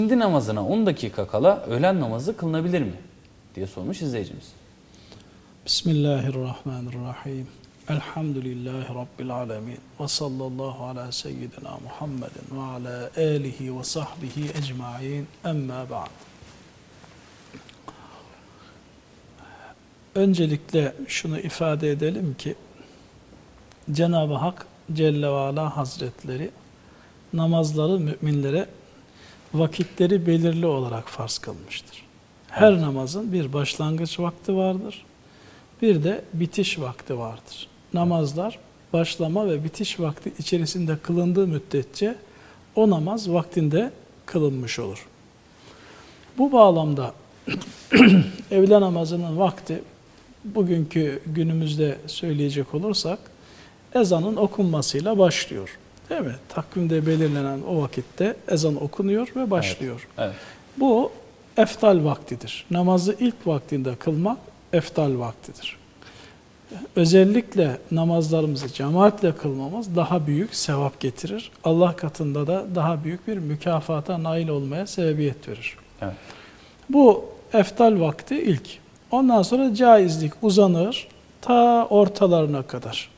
İkindi namazına 10 dakika kala öğlen namazı kılınabilir mi? diye sormuş izleyicimiz. Bismillahirrahmanirrahim. Elhamdülillahi Rabbil alemin. Ve sallallahu ala seyyidina Muhammedin ve ala alihi ve sahbihi ecma'in. Emma ba'd. Öncelikle şunu ifade edelim ki Cenab-ı Hak Celle ve Ala Hazretleri namazları müminlere vakitleri belirli olarak farz kılmıştır. Her Evet. namazın bir başlangıç vakti vardır. Bir de bitiş vakti vardır. Namazlar başlama ve bitiş vakti içerisinde kılındığı müddetçe o namaz vaktinde kılınmış olur. Bu bağlamda evle namazının vakti bugünkü günümüzde söyleyecek olursak ezanın okunmasıyla başlıyor. Mi? Takvimde belirlenen o vakitte ezan okunuyor ve başlıyor. Evet. Bu eftal vaktidir. Namazı ilk vaktinde kılmak eftal vaktidir. Özellikle namazlarımızı cemaatle kılmamız daha büyük sevap getirir. Allah katında da daha büyük bir mükafata nail olmaya sebebiyet verir. Evet. Bu eftal vakti ilk. Ondan sonra caizlik uzanır ta ortalarına kadar.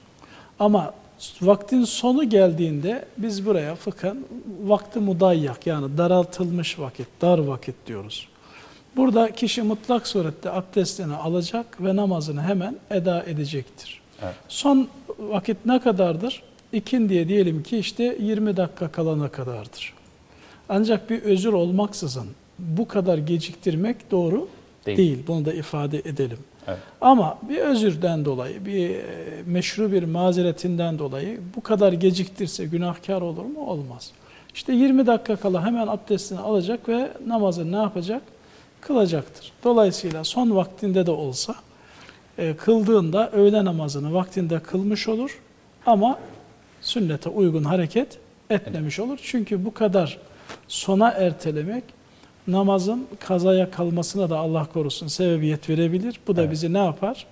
Ama vaktin sonu geldiğinde biz buraya fıkhen vakti mudayyak yani daraltılmış vakit, dar vakit diyoruz. Burada kişi mutlak surette abdestini alacak ve namazını hemen eda edecektir. Evet. Son vakit ne kadardır? İkindiye diyelim ki işte 20 dakika kalana kadardır. Ancak bir özür olmaksızın bu kadar geciktirmek doğru Değil. değil. Bunu da ifade edelim. Evet. Ama bir özürden dolayı, bir e, meşru bir mazeretinden dolayı bu kadar geciktirse günahkar olur mu? Olmaz. İşte 20 dakika kala hemen abdestini alacak ve namazı ne yapacak? Kılacaktır. Dolayısıyla son vaktinde de olsa e, kıldığında öğle namazını vaktinde kılmış olur ama sünnete uygun hareket etmemiş olur. Çünkü bu kadar sona ertelemek namazın kazaya kalmasına da Allah korusun sebebiyet verebilir. Bu da Evet. bizi ne yapar?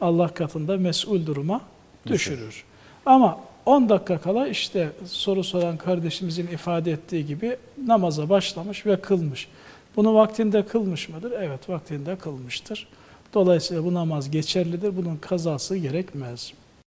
Allah katında mesul duruma Düşürür. düşürür. Ama 10 dakika kala işte soru soran kardeşimizin ifade ettiği gibi namaza başlamış ve kılmış. Bunu vaktinde kılmış mıdır? Evet vaktinde kılmıştır. Dolayısıyla bu namaz geçerlidir. Bunun kazası gerekmez.